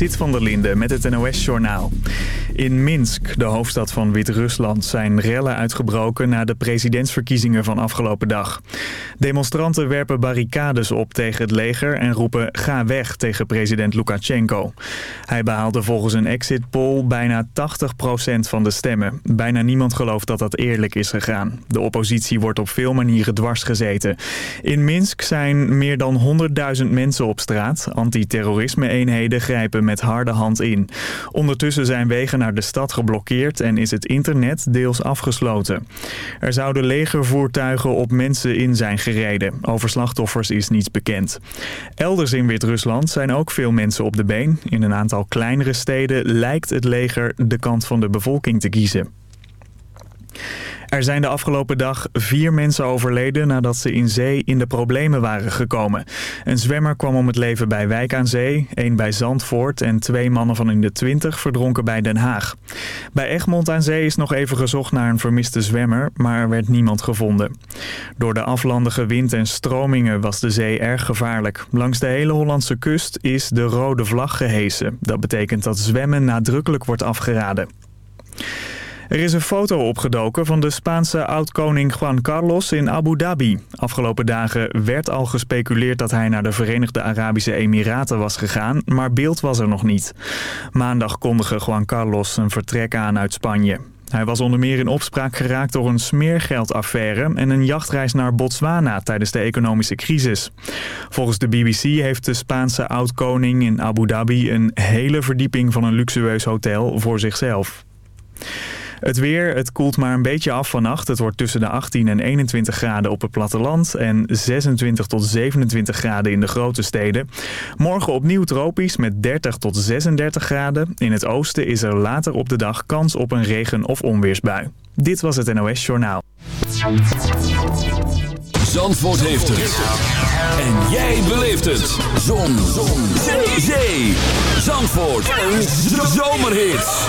Zit van der Linde met het NOS-journaal. In Minsk, de hoofdstad van Wit-Rusland, zijn rellen uitgebroken... na de presidentsverkiezingen van afgelopen dag. Demonstranten werpen barricades op tegen het leger... en roepen ga weg tegen president Lukashenko. Hij behaalde volgens een exit poll bijna 80% van de stemmen. Bijna niemand gelooft dat dat eerlijk is gegaan. De oppositie wordt op veel manieren dwars gezeten. In Minsk zijn meer dan 100.000 mensen op straat. Antiterrorisme-eenheden grijpen met harde hand in. Ondertussen zijn wegen naar de stad geblokkeerd en is het internet deels afgesloten. Er zouden legervoertuigen op mensen in zijn gereden. Over slachtoffers is niets bekend. Elders in Wit-Rusland zijn ook veel mensen op de been. In een aantal kleinere steden lijkt het leger de kant van de bevolking te kiezen. Er zijn de afgelopen dag vier mensen overleden nadat ze in zee in de problemen waren gekomen. Een zwemmer kwam om het leven bij Wijk aan Zee, één bij Zandvoort en twee mannen van in de twintig verdronken bij Den Haag. Bij Egmond aan Zee is nog even gezocht naar een vermiste zwemmer, maar er werd niemand gevonden. Door de aflandige wind en stromingen was de zee erg gevaarlijk. Langs de hele Hollandse kust is de rode vlag gehesen. Dat betekent dat zwemmen nadrukkelijk wordt afgeraden. Er is een foto opgedoken van de Spaanse oud-koning Juan Carlos in Abu Dhabi. Afgelopen dagen werd al gespeculeerd dat hij naar de Verenigde Arabische Emiraten was gegaan, maar beeld was er nog niet. Maandag kondigde Juan Carlos een vertrek aan uit Spanje. Hij was onder meer in opspraak geraakt door een smeergeldaffaire en een jachtreis naar Botswana tijdens de economische crisis. Volgens de BBC heeft de Spaanse oud-koning in Abu Dhabi een hele verdieping van een luxueus hotel voor zichzelf. Het weer, het koelt maar een beetje af vannacht. Het wordt tussen de 18 en 21 graden op het platteland en 26 tot 27 graden in de grote steden. Morgen opnieuw tropisch met 30 tot 36 graden. In het oosten is er later op de dag kans op een regen- of onweersbui. Dit was het NOS Journaal. Zandvoort heeft het. En jij beleeft het. Zon. Zon. Zee. Zandvoort. Een zomerhit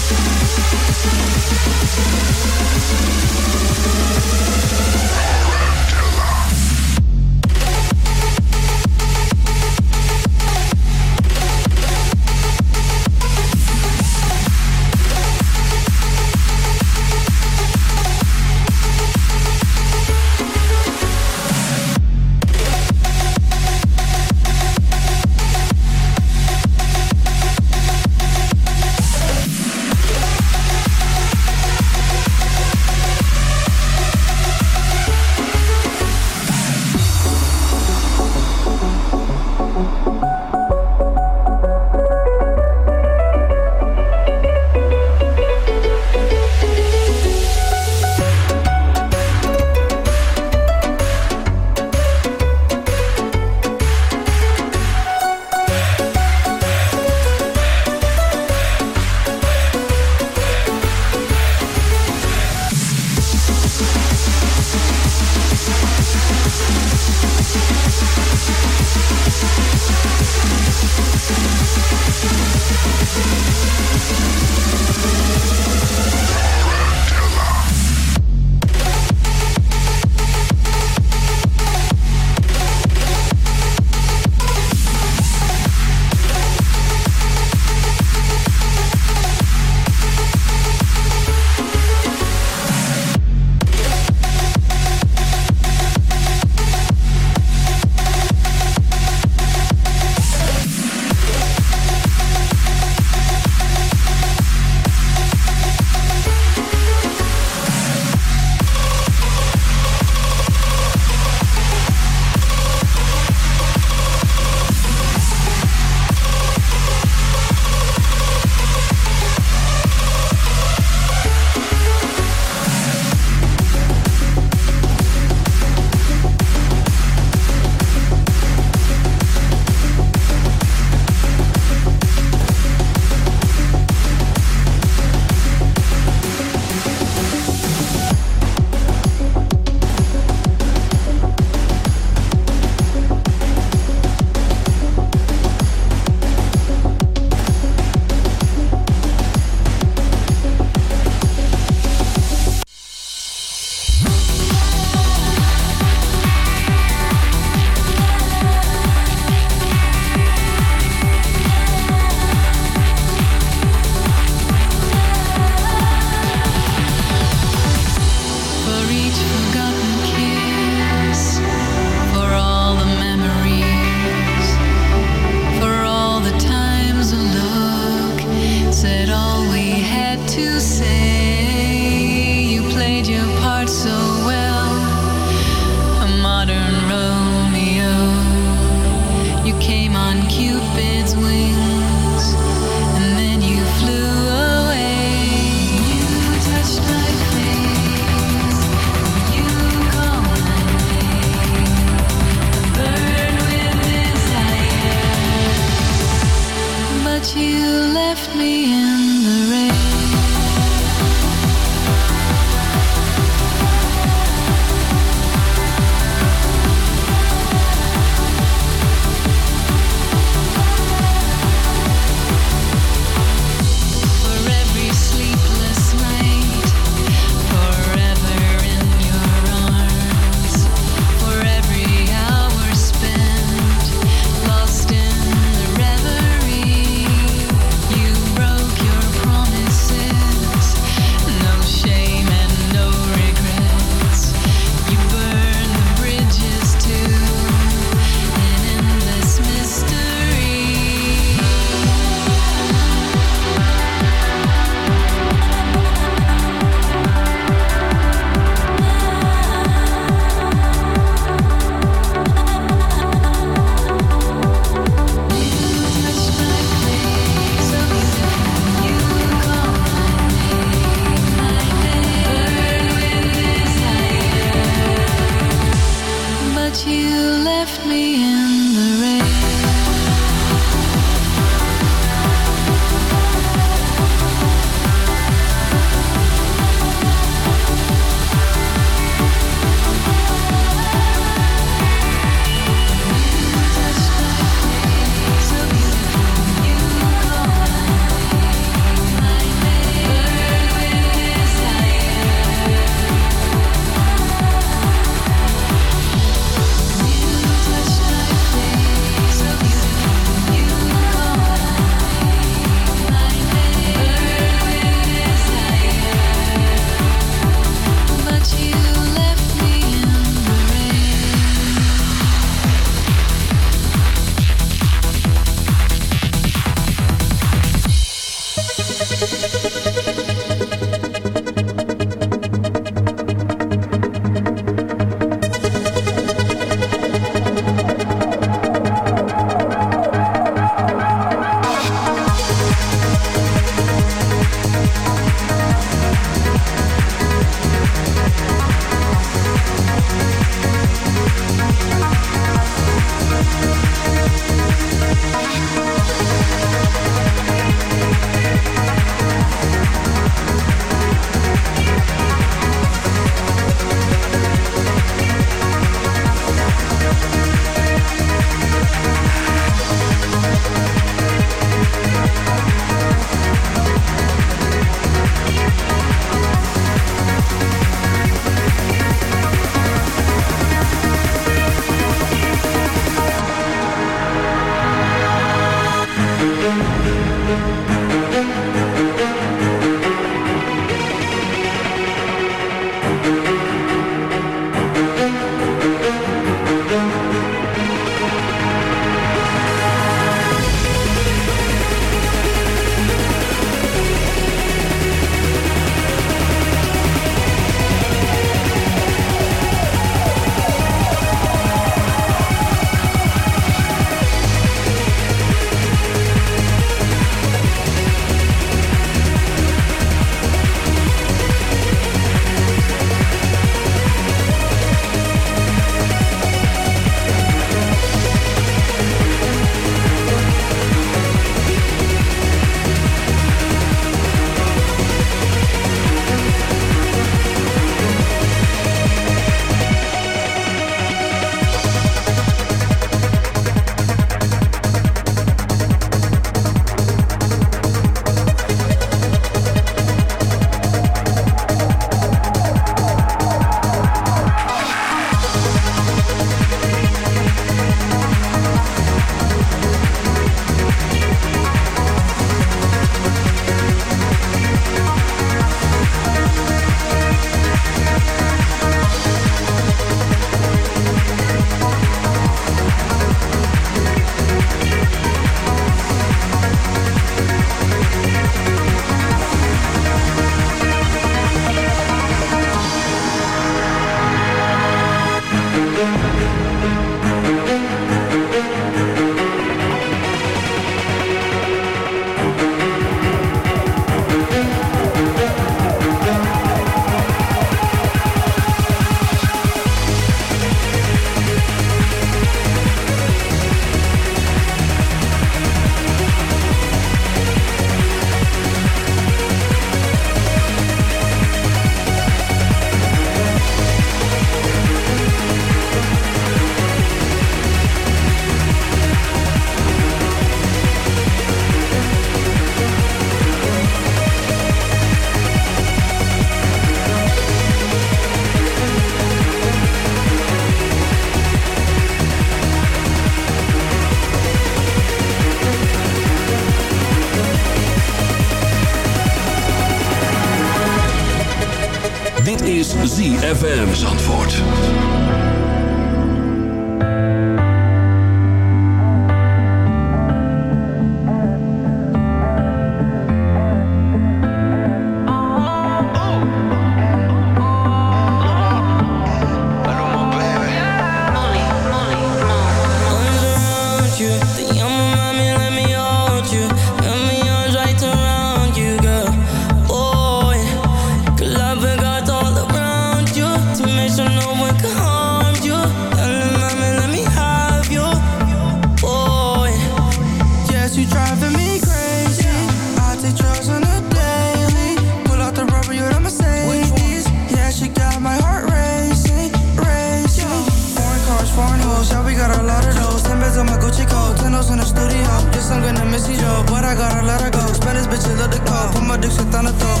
Gucci coat, ten in the studio. Guess I'm gonna miss you, Joe, but I gotta let her go. Spend Spanish bitch, love the call, put my dick shit on the throat.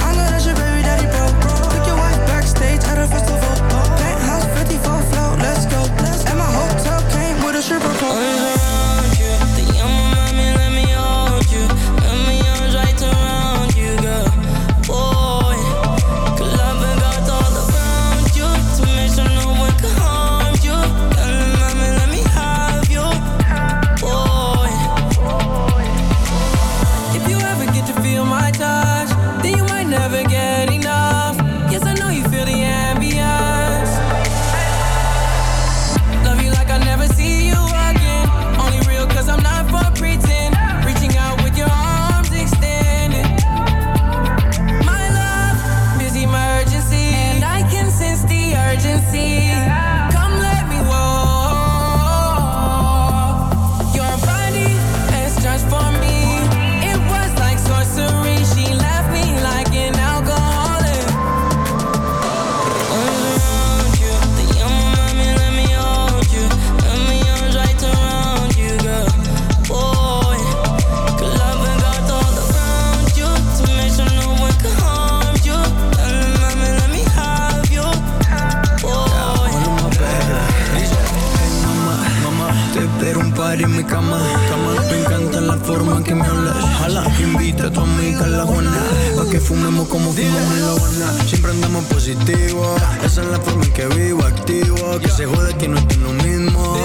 I know that's your baby daddy, bro. Took your wife backstage at a festival. Penthouse 54 float, let's go. And my hotel came with a stripper pole. como fumamos en la buena. Siempre andamos positivo. Esa es la forma en que vivo, activo. Que se jode que no estoy lo mismo.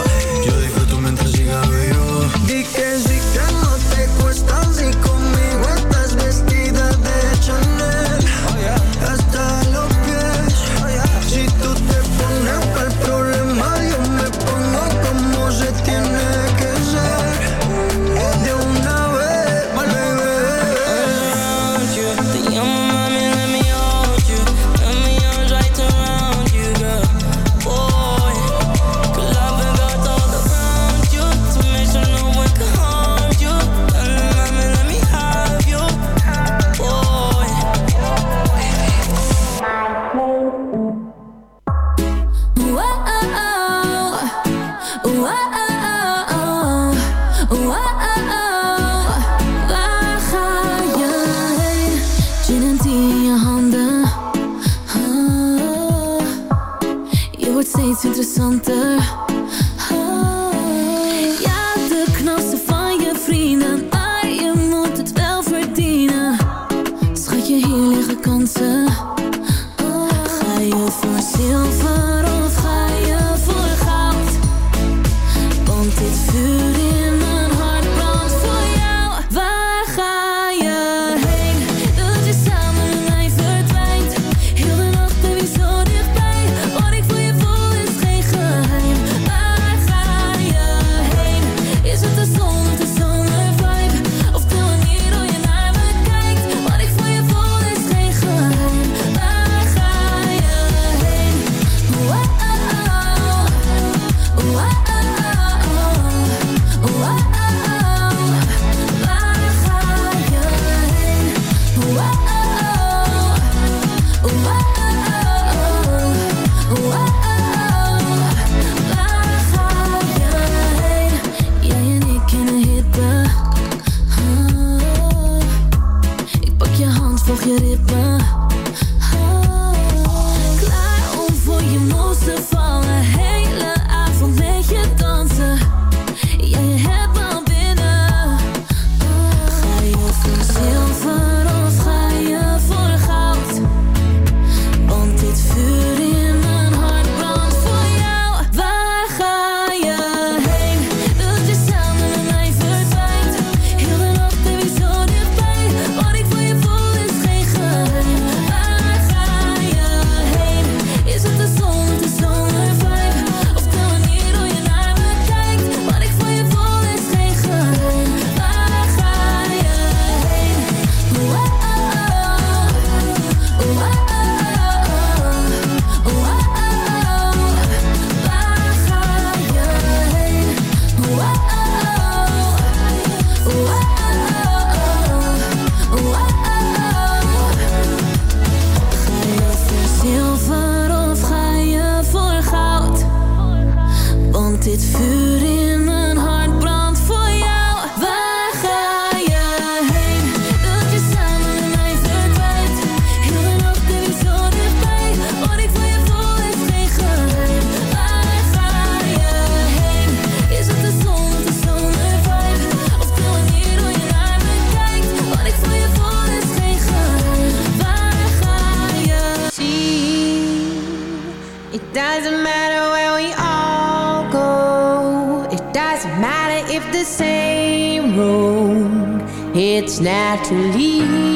Road. It's naturally.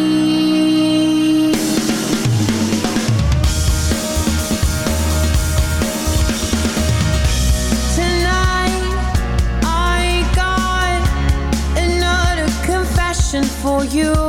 for you.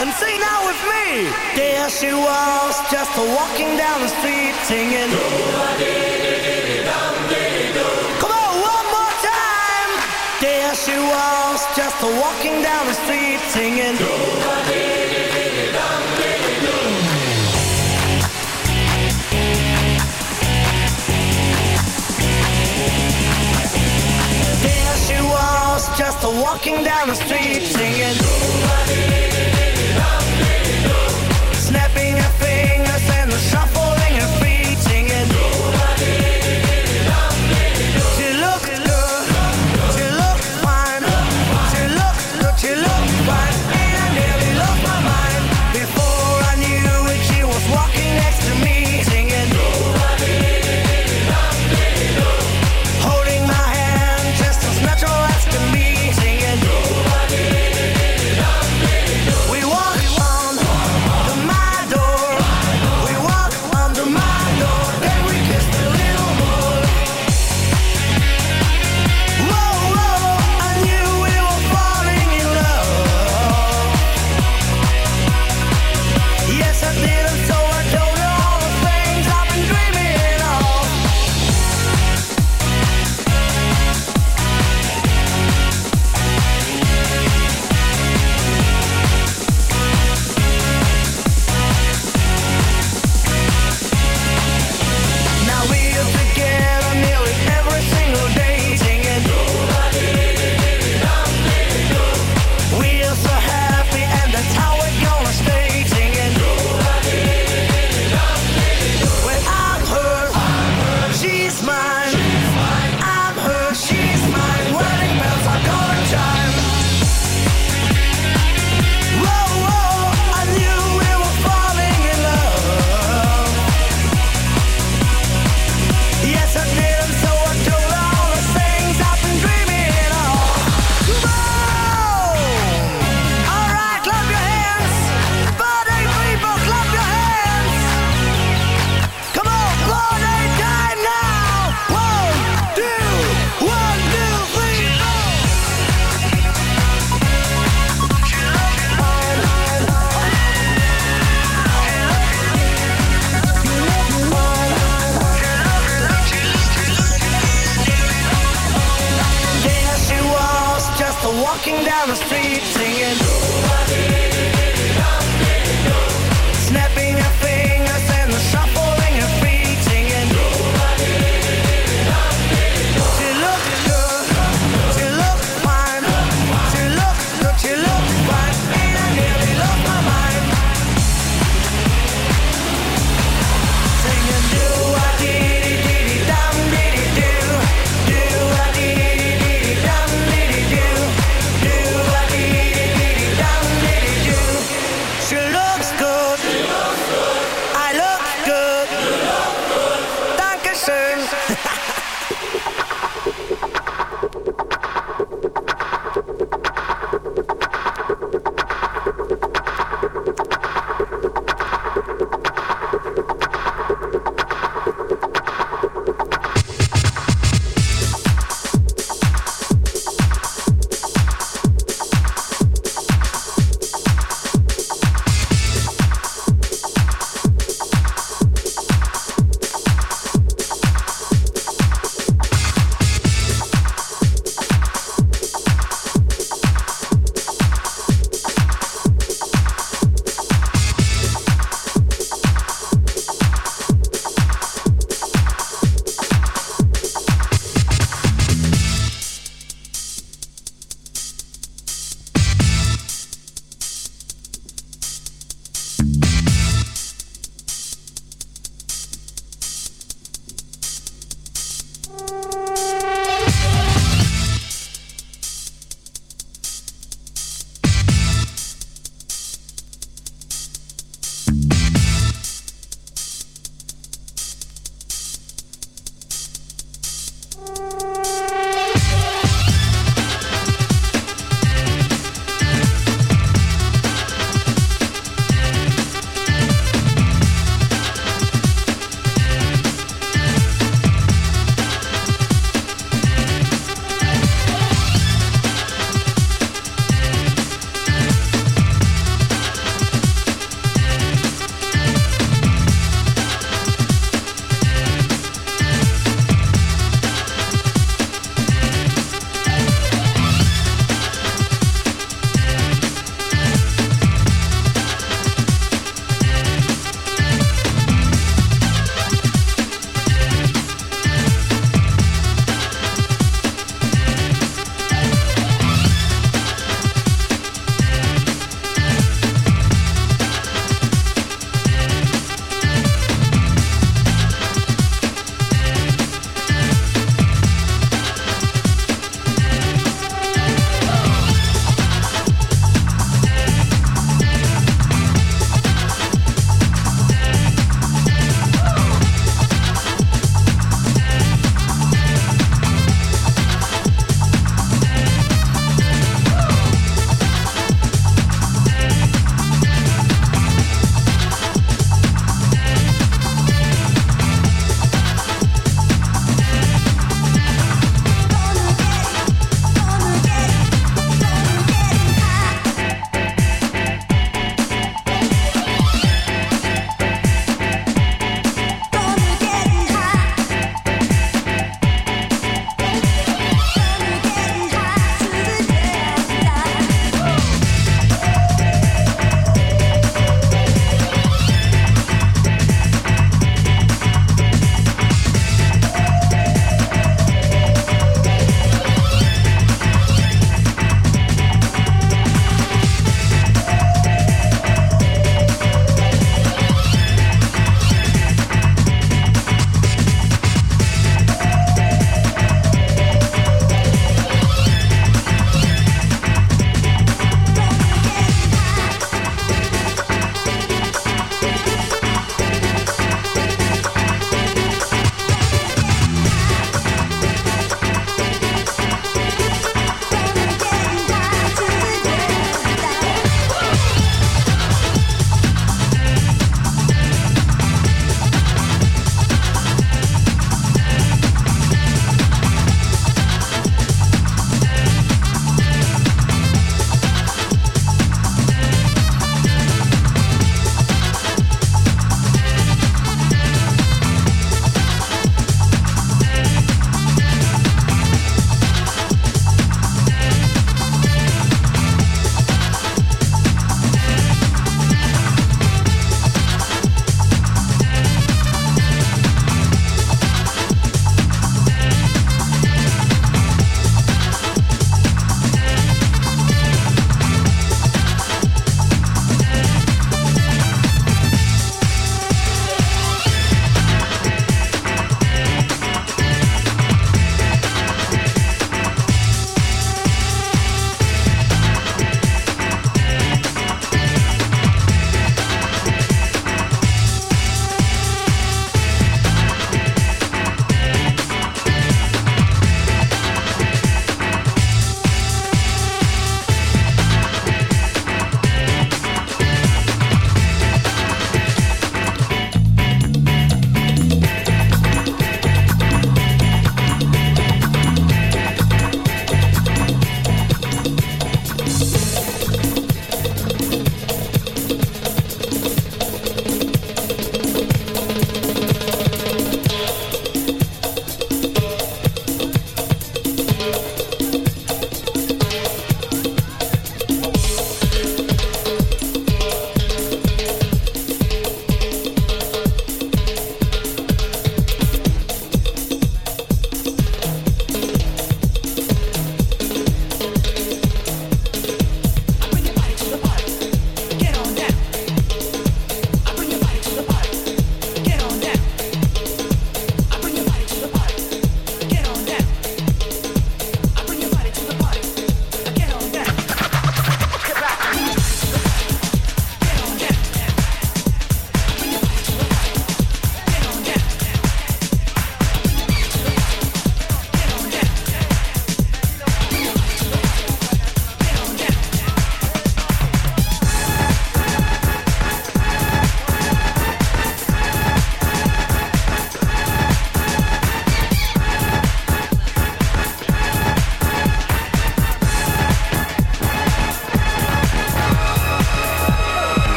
and sing now with me. There she was, just walking down the street singing. Come on, one more time. There she was, just walking down the street singing. There she was, just walking down the street singing.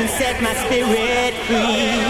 And set my spirit free.